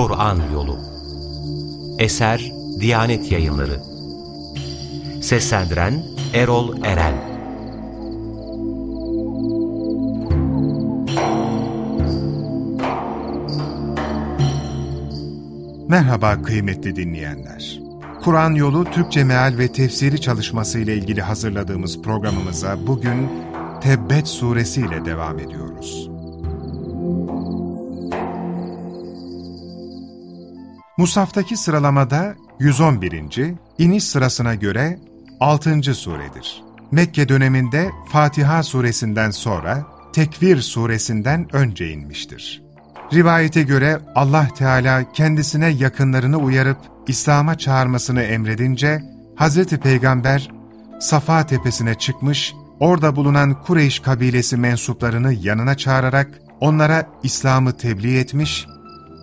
Kur'an Yolu Eser Diyanet Yayınları Seslendiren Erol Eren Merhaba kıymetli dinleyenler. Kur'an Yolu Türkçe Meal ve Tefsiri çalışması ile ilgili hazırladığımız programımıza bugün Tebbet suresi ile devam ediyoruz. Musaftaki sıralamada 111. iniş sırasına göre 6. suredir. Mekke döneminde Fatiha suresinden sonra Tekvir suresinden önce inmiştir. Rivayete göre Allah Teala kendisine yakınlarını uyarıp İslam'a çağırmasını emredince Hz. Peygamber Safa tepesine çıkmış, orada bulunan Kureyş kabilesi mensuplarını yanına çağırarak onlara İslam'ı tebliğ etmiş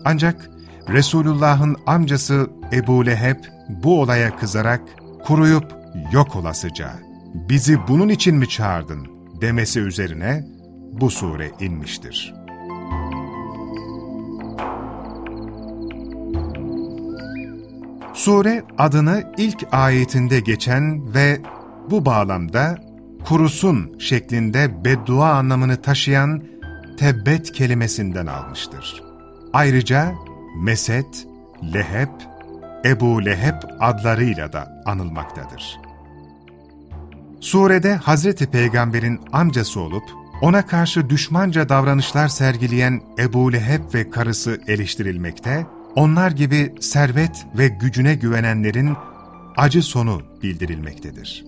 ancak Resulullah'ın amcası Ebu Leheb bu olaya kızarak kuruyup yok olasıca bizi bunun için mi çağırdın demesi üzerine bu sure inmiştir. Sure adını ilk ayetinde geçen ve bu bağlamda kurusun şeklinde beddua anlamını taşıyan tebbet kelimesinden almıştır. Ayrıca Mesed, Leheb, Ebu Leheb adlarıyla da anılmaktadır. Surede Hazreti Peygamber'in amcası olup, ona karşı düşmanca davranışlar sergileyen Ebu Leheb ve karısı eleştirilmekte, onlar gibi servet ve gücüne güvenenlerin acı sonu bildirilmektedir.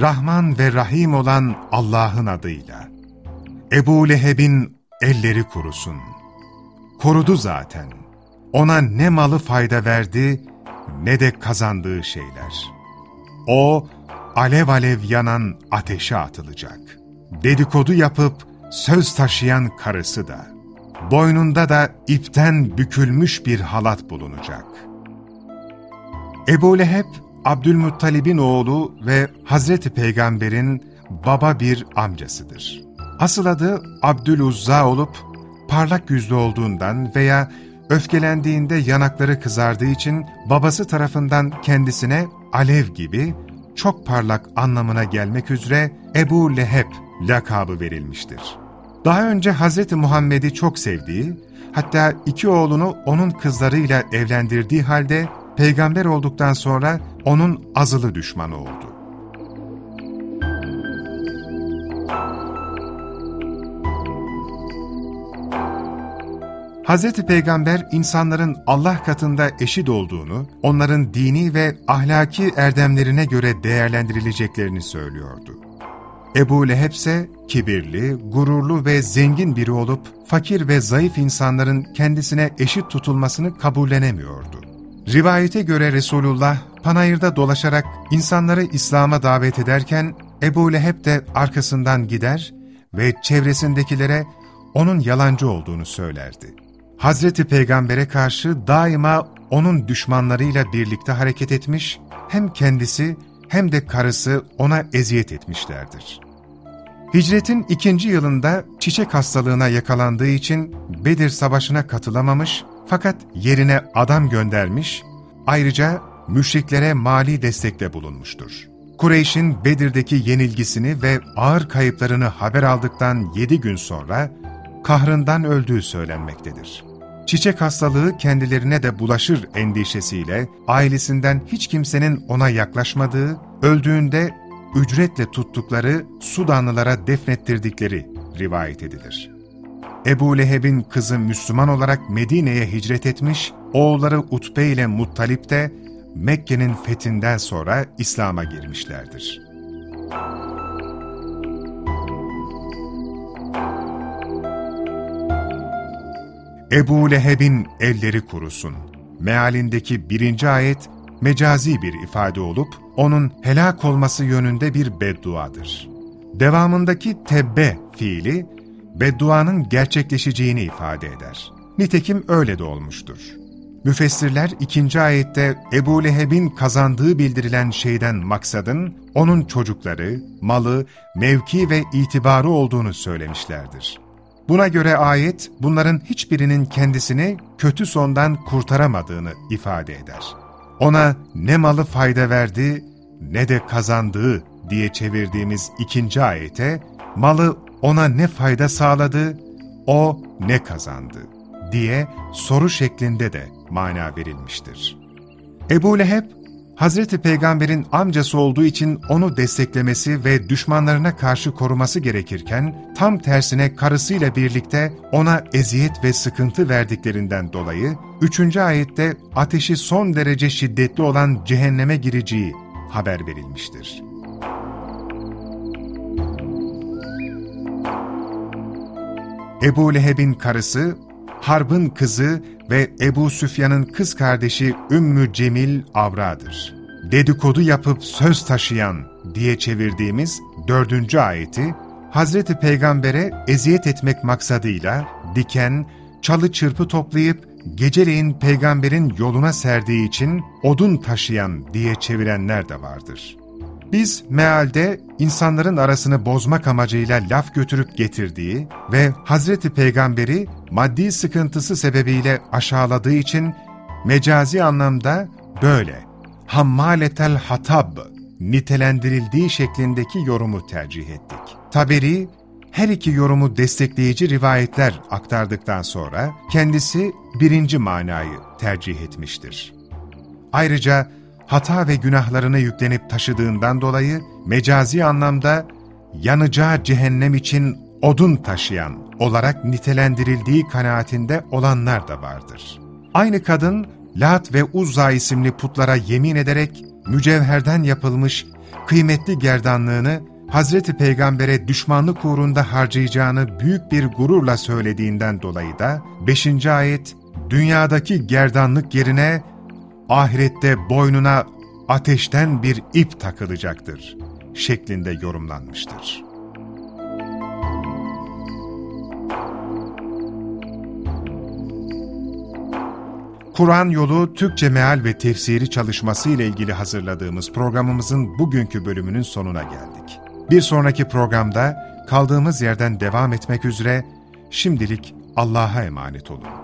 Rahman ve Rahim olan Allah'ın adıyla, Ebu Leheb'in elleri kurusun. Korudu zaten. Ona ne malı fayda verdi, ne de kazandığı şeyler. O, alev alev yanan ateşe atılacak. Dedikodu yapıp söz taşıyan karısı da. Boynunda da ipten bükülmüş bir halat bulunacak. Ebu Leheb, Abdülmuttalib'in oğlu ve Hazreti Peygamber'in baba bir amcasıdır. Asıl adı Abdüluzza olup, parlak yüzlü olduğundan veya öfkelendiğinde yanakları kızardığı için babası tarafından kendisine alev gibi çok parlak anlamına gelmek üzere Ebu Leheb lakabı verilmiştir. Daha önce Hz. Muhammed'i çok sevdiği, hatta iki oğlunu onun kızlarıyla evlendirdiği halde peygamber olduktan sonra onun azılı düşmanı oldu. Hz. Peygamber insanların Allah katında eşit olduğunu, onların dini ve ahlaki erdemlerine göre değerlendirileceklerini söylüyordu. Ebu Leheb ise kibirli, gururlu ve zengin biri olup fakir ve zayıf insanların kendisine eşit tutulmasını kabullenemiyordu. Rivayete göre Resulullah panayırda dolaşarak insanları İslam'a davet ederken Ebu Leheb de arkasından gider ve çevresindekilere onun yalancı olduğunu söylerdi. Hazreti Peygamber'e karşı daima onun düşmanlarıyla birlikte hareket etmiş, hem kendisi hem de karısı ona eziyet etmişlerdir. Hicretin ikinci yılında çiçek hastalığına yakalandığı için Bedir Savaşı'na katılamamış fakat yerine adam göndermiş, ayrıca müşriklere mali destekte bulunmuştur. Kureyş'in Bedir'deki yenilgisini ve ağır kayıplarını haber aldıktan yedi gün sonra kahrından öldüğü söylenmektedir. Çiçek hastalığı kendilerine de bulaşır endişesiyle ailesinden hiç kimsenin ona yaklaşmadığı, öldüğünde ücretle tuttukları Sudanlılara defnettirdikleri rivayet edilir. Ebu Leheb'in kızı Müslüman olarak Medine'ye hicret etmiş, oğulları Utbe ile Muttalip de Mekke'nin fethinden sonra İslam'a girmişlerdir. Ebu Leheb'in elleri kurusun. Mealindeki birinci ayet mecazi bir ifade olup, onun helak olması yönünde bir bedduadır. Devamındaki tebbe fiili, bedduanın gerçekleşeceğini ifade eder. Nitekim öyle de olmuştur. Müfessirler ikinci ayette Ebu Leheb'in kazandığı bildirilen şeyden maksadın, onun çocukları, malı, mevki ve itibarı olduğunu söylemişlerdir. Buna göre ayet, bunların hiçbirinin kendisini kötü sondan kurtaramadığını ifade eder. Ona ne malı fayda verdi ne de kazandığı diye çevirdiğimiz ikinci ayete, malı ona ne fayda sağladı, o ne kazandı diye soru şeklinde de mana verilmiştir. Ebu Leheb, Hazreti Peygamber'in amcası olduğu için onu desteklemesi ve düşmanlarına karşı koruması gerekirken, tam tersine karısıyla birlikte ona eziyet ve sıkıntı verdiklerinden dolayı, 3. ayette ateşi son derece şiddetli olan cehenneme gireceği haber verilmiştir. Ebu Leheb'in karısı, Harb'ın kızı ve Ebu Süfyan'ın kız kardeşi Ümmü Cemil Avra'dır. Dedikodu yapıp söz taşıyan diye çevirdiğimiz dördüncü ayeti, Hazreti Peygamber'e eziyet etmek maksadıyla diken, çalı çırpı toplayıp geceleyin peygamberin yoluna serdiği için odun taşıyan diye çevirenler de vardır. Biz mealde insanların arasını bozmak amacıyla laf götürüp getirdiği ve Hazreti Peygamberi maddi sıkıntısı sebebiyle aşağıladığı için mecazi anlamda böyle hammaletel hatab nitelendirildiği şeklindeki yorumu tercih ettik. Taberi, her iki yorumu destekleyici rivayetler aktardıktan sonra kendisi birinci manayı tercih etmiştir. Ayrıca hata ve günahlarını yüklenip taşıdığından dolayı mecazi anlamda yanacağı cehennem için odun taşıyan olarak nitelendirildiği kanaatinde olanlar da vardır. Aynı kadın Lat ve Uzza isimli putlara yemin ederek mücevherden yapılmış kıymetli gerdanlığını Hazreti Peygamber'e düşmanlık uğrunda harcayacağını büyük bir gururla söylediğinden dolayı da 5. ayet dünyadaki gerdanlık yerine ahirette boynuna ateşten bir ip takılacaktır şeklinde yorumlanmıştır. Kur'an yolu Türkçe meal ve tefsiri çalışması ile ilgili hazırladığımız programımızın bugünkü bölümünün sonuna geldik. Bir sonraki programda kaldığımız yerden devam etmek üzere şimdilik Allah'a emanet olun.